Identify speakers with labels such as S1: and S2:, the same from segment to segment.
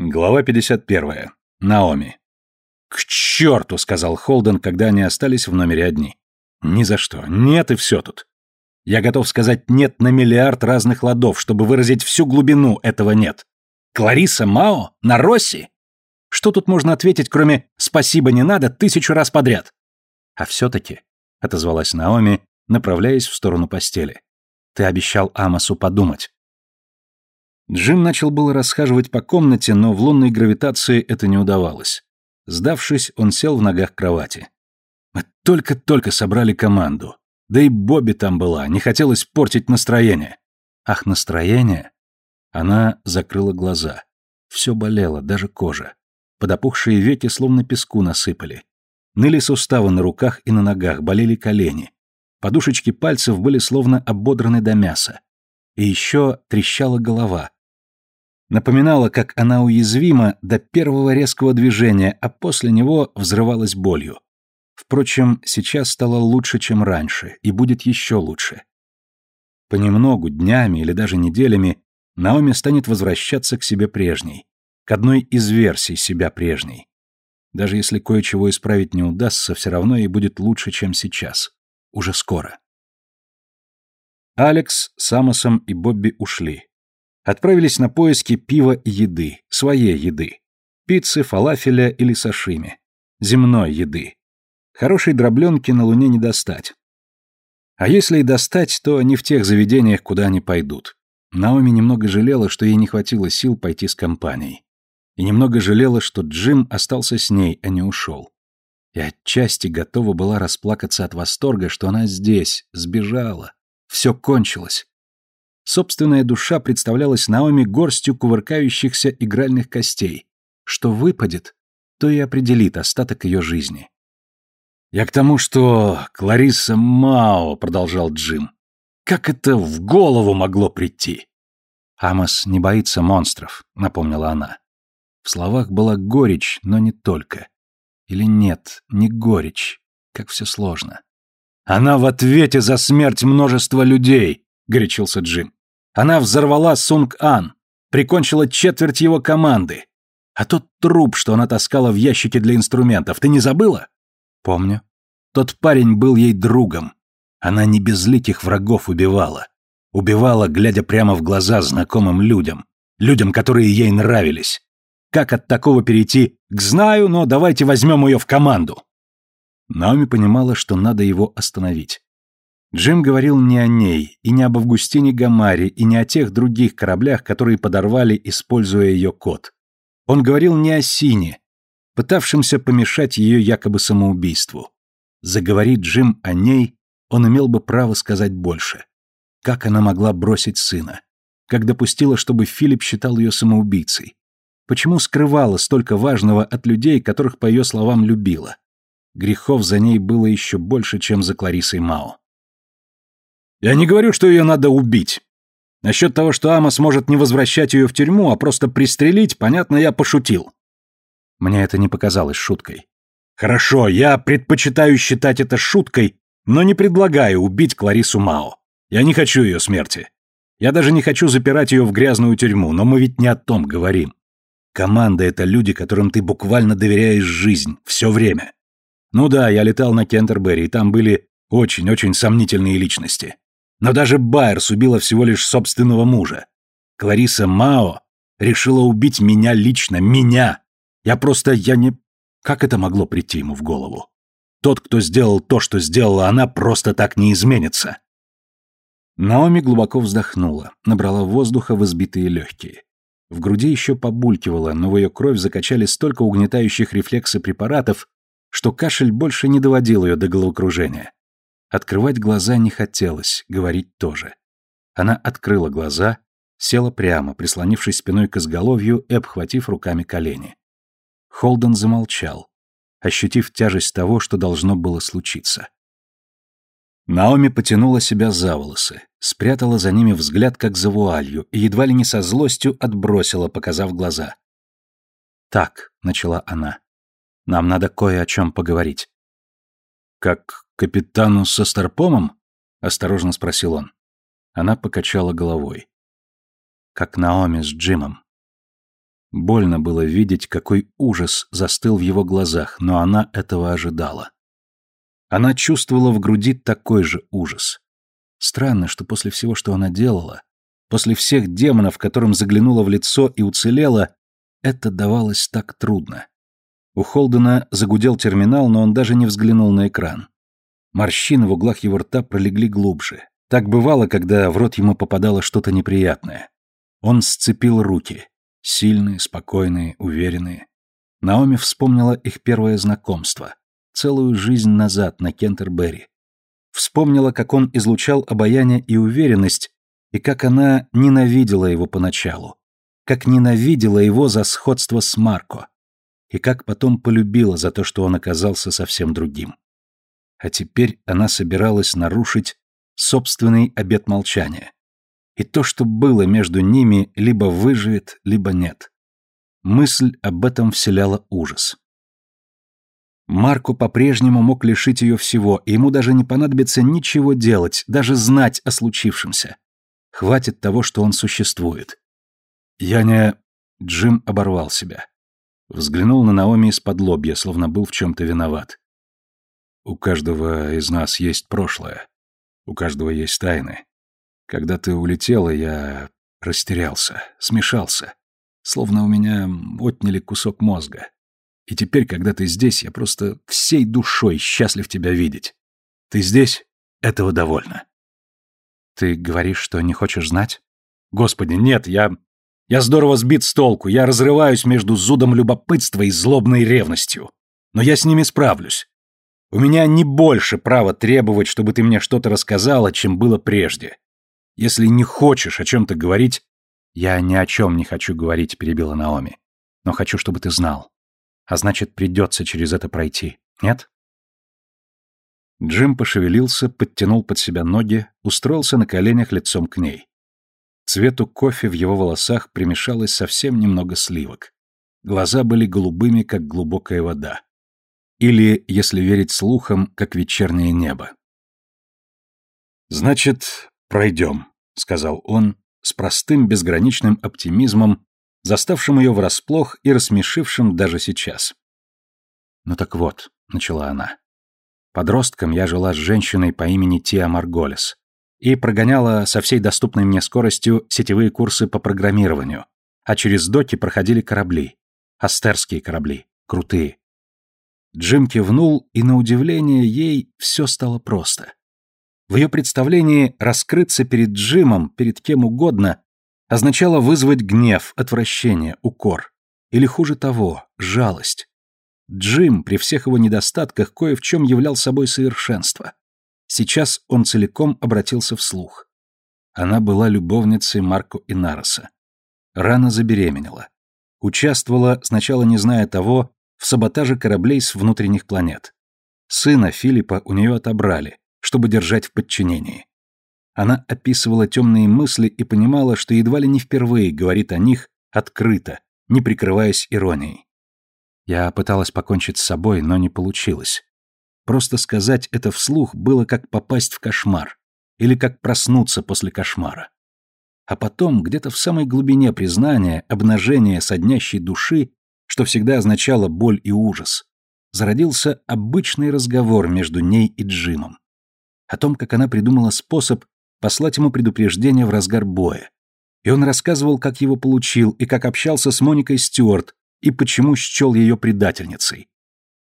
S1: Глава 51. Наоми. «К черту!» — сказал Холден, когда они остались в номере одни. «Ни за что. Нет и все тут. Я готов сказать «нет» на миллиард разных ладов, чтобы выразить всю глубину этого «нет». Клариса Мао? На Росси? Что тут можно ответить, кроме «спасибо, не надо» тысячу раз подряд? А все-таки, — отозвалась Наоми, направляясь в сторону постели. Ты обещал Амосу подумать. Джим начал было расхаживать по комнате, но в лунной гравитации это не удавалось. Сдавшись, он сел в ногах кровати. Мы только-только собрали команду. Да и Бобби там была, не хотелось портить настроение. Ах, настроение? Она закрыла глаза. Все болело, даже кожа. Подопухшие веки словно песку насыпали. Ныли суставы на руках и на ногах, болели колени. Подушечки пальцев были словно ободраны до мяса. И еще трещала голова напоминала, как она уязвима до первого резкого движения, а после него взрывалась болью. Впрочем, сейчас стало лучше, чем раньше, и будет еще лучше. Понемногу, днями или даже неделями, Наоми станет возвращаться к себе прежней, к одной из версий себя прежней. Даже если кое-чего исправить не удастся, все равно ей будет лучше, чем сейчас. Уже скоро. Алекс, Самосом и Бобби ушли отправились на поиски пива и еды, своей еды. Пиццы, фалафеля или сашими. Земной еды. Хорошей дробленки на Луне не достать. А если и достать, то не в тех заведениях, куда они пойдут. Наоми немного жалела, что ей не хватило сил пойти с компанией. И немного жалела, что Джим остался с ней, а не ушел. И отчасти готова была расплакаться от восторга, что она здесь, сбежала. Все кончилось. Собственная душа представлялась Наоми горстью кувыркающихся игральных костей. Что выпадет, то и определит остаток ее жизни. «Я к тому, что Клариса Мао», — продолжал Джим. «Как это в голову могло прийти?» «Амос не боится монстров», — напомнила она. В словах была горечь, но не только. Или нет, не горечь. Как все сложно. «Она в ответе за смерть множества людей», — горячился Джим. Она взорвала Сунг-Ан, прикончила четверть его команды. А тот труп, что она таскала в ящике для инструментов, ты не забыла? Помню. Тот парень был ей другом. Она не безликих врагов убивала. Убивала, глядя прямо в глаза знакомым людям. Людям, которые ей нравились. Как от такого перейти к «знаю, но давайте возьмем ее в команду»? Наоми понимала, что надо его остановить. Джим говорил не о ней, и не об Августине Гамаре, и не о тех других кораблях, которые подорвали, используя ее код. Он говорил не о Сине, пытавшемся помешать ее якобы самоубийству. Заговорит Джим о ней, он имел бы право сказать больше. Как она могла бросить сына? Как допустила, чтобы Филипп считал ее самоубийцей? Почему скрывала столько важного от людей, которых, по ее словам, любила? Грехов за ней было еще больше, чем за Кларисой Мао. Я не говорю, что ее надо убить. Насчет того, что Амос может не возвращать ее в тюрьму, а просто пристрелить, понятно, я пошутил. Мне это не показалось шуткой. Хорошо, я предпочитаю считать это шуткой, но не предлагаю убить Кларису Мао. Я не хочу ее смерти. Я даже не хочу запирать ее в грязную тюрьму, но мы ведь не о том говорим. Команда — это люди, которым ты буквально доверяешь жизнь, все время. Ну да, я летал на Кентербери, и там были очень-очень сомнительные личности. Но даже Байерс убила всего лишь собственного мужа. Клариса Мао решила убить меня лично, меня. Я просто, я не... Как это могло прийти ему в голову? Тот, кто сделал то, что сделала она, просто так не изменится. Наоми глубоко вздохнула, набрала воздуха в избитые легкие. В груди еще побулькивало, но в ее кровь закачали столько угнетающих рефлексы препаратов, что кашель больше не доводил ее до головокружения. Открывать глаза не хотелось, говорить тоже. Она открыла глаза, села прямо, прислонившись спиной к изголовью и обхватив руками колени. Холден замолчал, ощутив тяжесть того, что должно было случиться. Наоми потянула себя за волосы, спрятала за ними взгляд, как за вуалью, и едва ли не со злостью отбросила, показав глаза. «Так», — начала она, — «нам надо кое о чем поговорить». «Как капитану со Старпомом?» — осторожно спросил он. Она покачала головой. «Как Наоми с Джимом». Больно было видеть, какой ужас застыл в его глазах, но она этого ожидала. Она чувствовала в груди такой же ужас. Странно, что после всего, что она делала, после всех демонов, которым заглянула в лицо и уцелела, это давалось так трудно. У Холдена загудел терминал, но он даже не взглянул на экран. Морщины в углах его рта пролегли глубже. Так бывало, когда в рот ему попадало что-то неприятное. Он сцепил руки. Сильные, спокойные, уверенные. Наоми вспомнила их первое знакомство. Целую жизнь назад на Кентербери. Вспомнила, как он излучал обаяние и уверенность, и как она ненавидела его поначалу. Как ненавидела его за сходство с Марко. И как потом полюбила за то, что он оказался совсем другим. А теперь она собиралась нарушить собственный обет молчания и то, что было между ними, либо выживет, либо нет. Мысль об этом вселяла ужас. Марко по-прежнему мог лишить ее всего, и ему даже не понадобится ничего делать, даже знать о случившемся. Хватит того, что он существует. Я не... Джим оборвал себя. Взглянул на Наоми из-под лобья, словно был в чем-то виноват. У каждого из нас есть прошлое. У каждого есть тайны. Когда ты улетела, я растерялся, смешался. Словно у меня отняли кусок мозга. И теперь, когда ты здесь, я просто всей душой счастлив тебя видеть. Ты здесь? Этого довольно. Ты говоришь, что не хочешь знать? Господи, нет, я... Я здорово сбит с толку, я разрываюсь между зудом любопытства и злобной ревностью. Но я с ними справлюсь. У меня не больше права требовать, чтобы ты мне что-то рассказала, чем было прежде. Если не хочешь о чем-то говорить...» «Я ни о чем не хочу говорить», — перебила Наоми. «Но хочу, чтобы ты знал. А значит, придется через это пройти. Нет?» Джим пошевелился, подтянул под себя ноги, устроился на коленях лицом к ней. Цвету кофе в его волосах примешалось совсем немного сливок. Глаза были голубыми, как глубокая вода. Или, если верить слухам, как вечернее небо. «Значит, «Пройдем», — сказал он с простым безграничным оптимизмом, заставшим ее врасплох и рассмешившим даже сейчас. «Ну так вот», — начала она. Подростком я жила с женщиной по имени Тиа Марголес и прогоняла со всей доступной мне скоростью сетевые курсы по программированию, а через доки проходили корабли. Астерские корабли, крутые. Джим кивнул, и на удивление ей все стало просто. В ее представлении раскрыться перед Джимом, перед кем угодно, означало вызвать гнев, отвращение, укор. Или хуже того, жалость. Джим, при всех его недостатках, кое в чем являл собой совершенство. Сейчас он целиком обратился вслух. Она была любовницей Марко Инароса. Рано забеременела. Участвовала, сначала не зная того, в саботаже кораблей с внутренних планет. Сына Филиппа у нее отобрали, чтобы держать в подчинении. Она описывала темные мысли и понимала, что едва ли не впервые говорит о них открыто, не прикрываясь иронией. Я пыталась покончить с собой, но не получилось. Просто сказать это вслух было как попасть в кошмар или как проснуться после кошмара. А потом, где-то в самой глубине признания, обнажения соднящей души, что всегда означало боль и ужас, зародился обычный разговор между ней и Джимом о том, как она придумала способ послать ему предупреждение в разгар боя. И он рассказывал, как его получил, и как общался с Моникой Стюарт, и почему счел ее предательницей.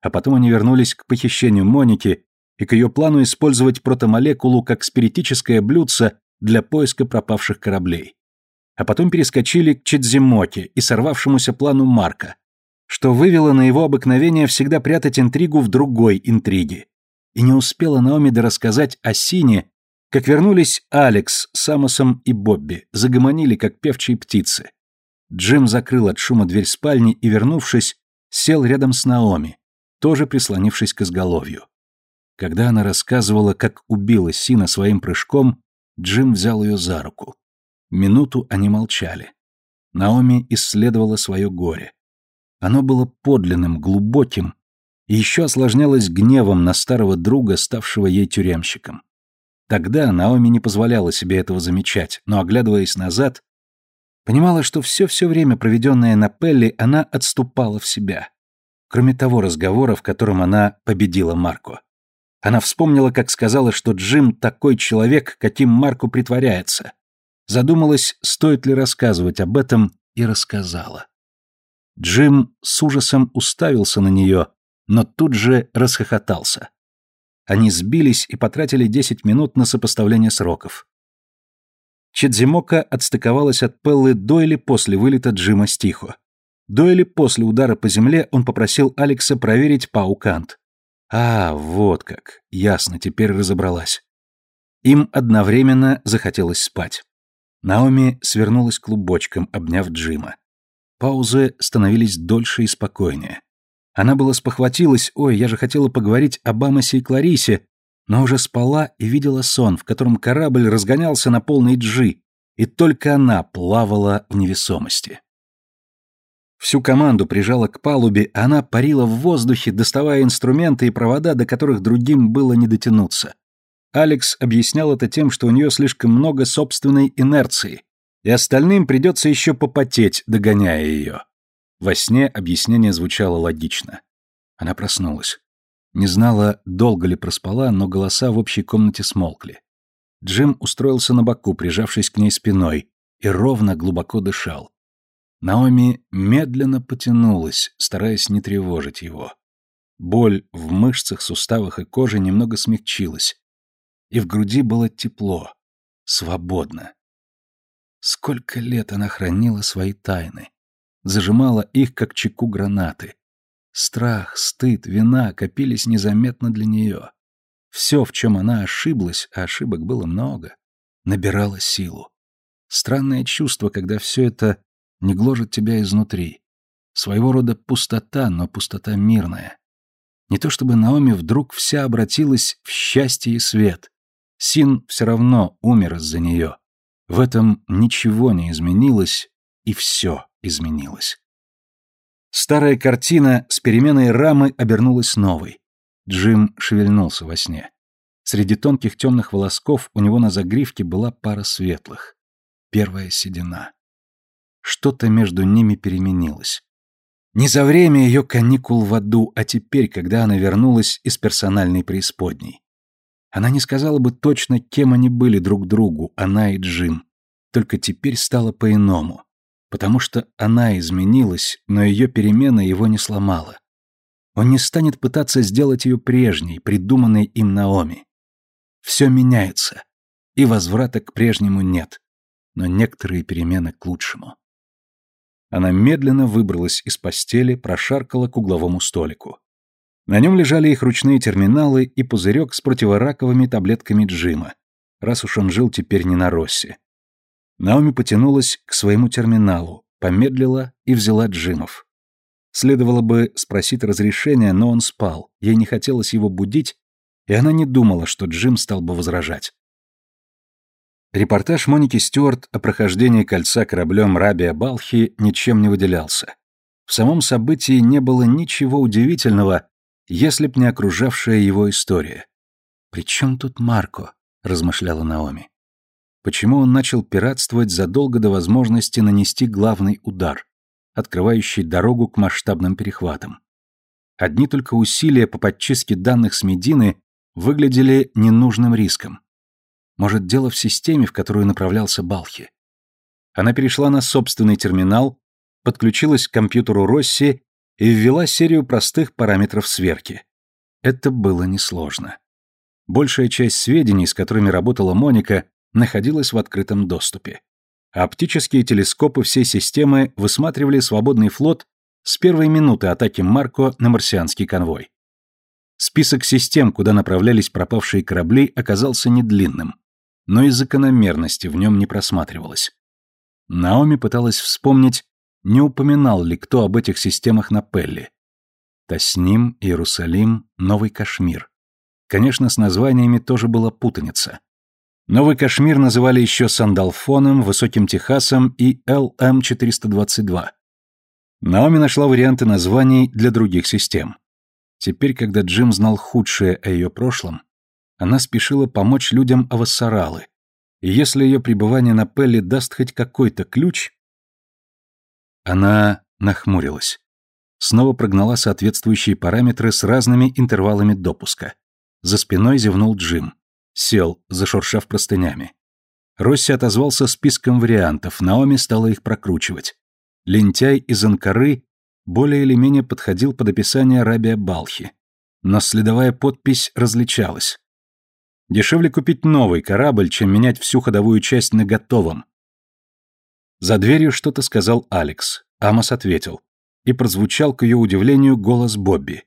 S1: А потом они вернулись к похищению Моники и к ее плану использовать протомолекулу как спиритическое блюдце для поиска пропавших кораблей. А потом перескочили к Чедзимоке и сорвавшемуся плану Марка, что вывело на его обыкновение всегда прятать интригу в другой интриге. И не успела Наоми рассказать о Сине, как вернулись Алекс с Самосом и Бобби, загомонили, как певчие птицы. Джим закрыл от шума дверь спальни и, вернувшись, сел рядом с Наоми, тоже прислонившись к изголовью. Когда она рассказывала, как убила Сина своим прыжком, Джим взял ее за руку. Минуту они молчали. Наоми исследовала свое горе. Оно было подлинным, глубоким, и еще осложнялось гневом на старого друга, ставшего ей тюремщиком. Тогда Наоми не позволяла себе этого замечать, но, оглядываясь назад, Понимала, что все-все время, проведенное на Пелли, она отступала в себя. Кроме того разговора, в котором она победила Марко. Она вспомнила, как сказала, что Джим такой человек, каким Марко притворяется. Задумалась, стоит ли рассказывать об этом, и рассказала. Джим с ужасом уставился на нее, но тут же расхохотался. Они сбились и потратили 10 минут на сопоставление сроков. Чедзимока отстыковалась от Пеллы до или после вылета Джима с Тихо. До или после удара по земле он попросил Алекса проверить паукант. А, вот как. Ясно, теперь разобралась. Им одновременно захотелось спать. Наоми свернулась клубочком, обняв Джима. Паузы становились дольше и спокойнее. Она была спохватилась, ой, я же хотела поговорить об Амосе и Кларисе, но уже спала и видела сон, в котором корабль разгонялся на полной джи, и только она плавала в невесомости. Всю команду прижала к палубе, а она парила в воздухе, доставая инструменты и провода, до которых другим было не дотянуться. Алекс объяснял это тем, что у нее слишком много собственной инерции, и остальным придется еще попотеть, догоняя ее. Во сне объяснение звучало логично. Она проснулась. Не знала, долго ли проспала, но голоса в общей комнате смолкли. Джим устроился на боку, прижавшись к ней спиной, и ровно глубоко дышал. Наоми медленно потянулась, стараясь не тревожить его. Боль в мышцах, суставах и коже немного смягчилась, и в груди было тепло, свободно. Сколько лет она хранила свои тайны, зажимала их, как чеку гранаты, Страх, стыд, вина копились незаметно для нее. Все, в чем она ошиблась, а ошибок было много, набирало силу. Странное чувство, когда все это не гложет тебя изнутри. Своего рода пустота, но пустота мирная. Не то чтобы Наоми вдруг вся обратилась в счастье и свет. Син все равно умер из-за нее. В этом ничего не изменилось, и все изменилось. Старая картина с переменой рамы обернулась новой. Джим шевельнулся во сне. Среди тонких темных волосков у него на загривке была пара светлых. Первая седина. Что-то между ними переменилось. Не за время ее каникул в аду, а теперь, когда она вернулась из персональной преисподней. Она не сказала бы точно, кем они были друг другу, она и Джим. Только теперь стало по-иному потому что она изменилась, но ее перемена его не сломала. Он не станет пытаться сделать ее прежней, придуманной им Наоми. Все меняется, и возврата к прежнему нет, но некоторые перемены к лучшему. Она медленно выбралась из постели, прошаркала к угловому столику. На нем лежали их ручные терминалы и пузырек с противораковыми таблетками Джима, раз уж он жил теперь не на Россе. Наоми потянулась к своему терминалу, помедлила и взяла Джимов. Следовало бы спросить разрешения, но он спал, ей не хотелось его будить, и она не думала, что Джим стал бы возражать. Репортаж Моники Стюарт о прохождении кольца кораблем Рабия Балхи ничем не выделялся. В самом событии не было ничего удивительного, если б не окружавшая его история. «При чем тут Марко?» – размышляла Наоми почему он начал пиратствовать задолго до возможности нанести главный удар, открывающий дорогу к масштабным перехватам. Одни только усилия по подчистке данных с Медины выглядели ненужным риском. Может, дело в системе, в которую направлялся Балхи. Она перешла на собственный терминал, подключилась к компьютеру Росси и ввела серию простых параметров сверки. Это было несложно. Большая часть сведений, с которыми работала Моника, находилась в открытом доступе. Оптические телескопы всей системы высматривали свободный флот с первой минуты атаки Марко на марсианский конвой. Список систем, куда направлялись пропавшие корабли, оказался недлинным, но и закономерности в нем не просматривалось. Наоми пыталась вспомнить, не упоминал ли кто об этих системах на Пелли. Тасним, Иерусалим, Новый Кашмир. Конечно, с названиями тоже была путаница. Новый Кашмир называли еще Сандалфоном, Высоким Техасом и ЛМ-422. Наоми нашла варианты названий для других систем. Теперь, когда Джим знал худшее о ее прошлом, она спешила помочь людям Авассаралы, и если ее пребывание на Пелле даст хоть какой-то ключ, Она нахмурилась. Снова прогнала соответствующие параметры с разными интервалами допуска. За спиной зевнул Джим. Сел, зашуршав простынями. Росси отозвался списком вариантов, Наоми стала их прокручивать. Лентяй из Анкары более или менее подходил под описание Рабия Балхи. Но следовая подпись различалась. Дешевле купить новый корабль, чем менять всю ходовую часть на готовом. За дверью что-то сказал Алекс. Амос ответил. И прозвучал, к ее удивлению, голос Бобби.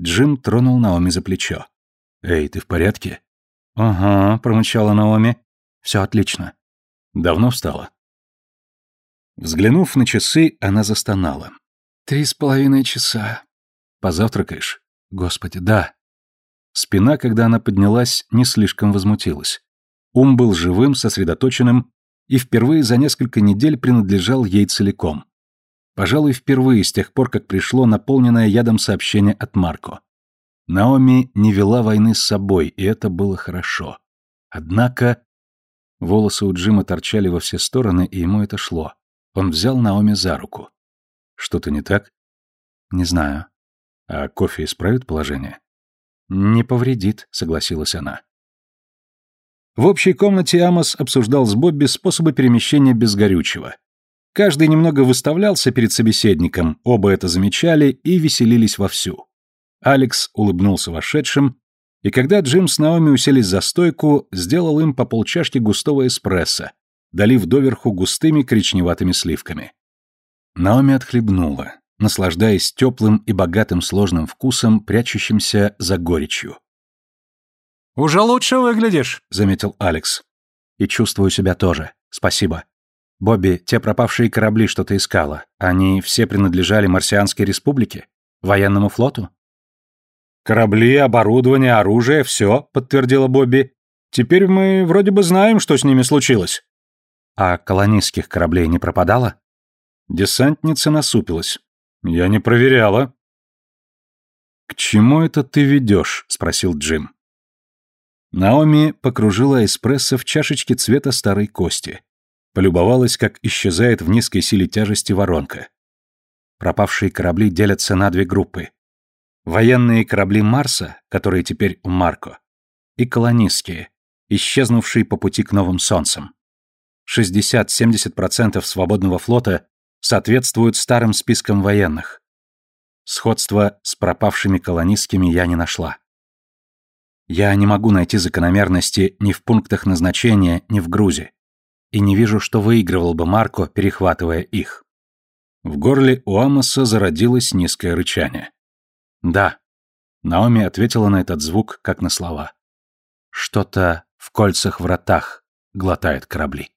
S1: Джим тронул Наоми за плечо. «Эй, ты в порядке?» «Ага», — промычала Наоми. «Все отлично». «Давно встала?» Взглянув на часы, она застонала. «Три с половиной часа». «Позавтракаешь?» «Господи, да». Спина, когда она поднялась, не слишком возмутилась. Ум был живым, сосредоточенным и впервые за несколько недель принадлежал ей целиком. Пожалуй, впервые с тех пор, как пришло наполненное ядом сообщение от Марко. Наоми не вела войны с собой, и это было хорошо. Однако... Волосы у Джима торчали во все стороны, и ему это шло. Он взял Наоми за руку. «Что-то не так?» «Не знаю». «А кофе исправит положение?» «Не повредит», — согласилась она. В общей комнате Амос обсуждал с Бобби способы перемещения без горючего. Каждый немного выставлялся перед собеседником, оба это замечали и веселились вовсю. Алекс улыбнулся вошедшим, и когда Джим с Наоми уселись за стойку, сделал им по полчашки густого эспрессо, долив доверху густыми коричневатыми сливками. Наоми отхлебнула, наслаждаясь теплым и богатым сложным вкусом, прячущимся за горечью.
S2: «Уже лучше выглядишь», —
S1: заметил Алекс. «И чувствую себя тоже. Спасибо. Бобби, те пропавшие корабли, что ты искала, они все принадлежали Марсианской республике? Военному флоту?»
S2: «Корабли, оборудование, оружие — все», — подтвердила Бобби. «Теперь мы вроде бы знаем, что с ними случилось».
S1: «А колонистских кораблей не пропадало?» Десантница насупилась. «Я не проверяла». «К чему это ты ведешь?» — спросил Джим. Наоми покружила эспрессо в чашечке цвета старой кости. Полюбовалась, как исчезает в низкой силе тяжести воронка. Пропавшие корабли делятся на две группы. Военные корабли Марса, которые теперь у Марко, и колонистские, исчезнувшие по пути к новым солнцам. 60-70% свободного флота соответствуют старым спискам военных. Сходства с пропавшими колонистскими я не нашла. Я не могу найти закономерности ни в пунктах назначения, ни в грузе. И не вижу, что выигрывал бы Марко, перехватывая их. В горле у Амоса зародилось низкое рычание. «Да». Наоми ответила на этот звук, как на слова. «Что-то в кольцах-вратах глотает корабли».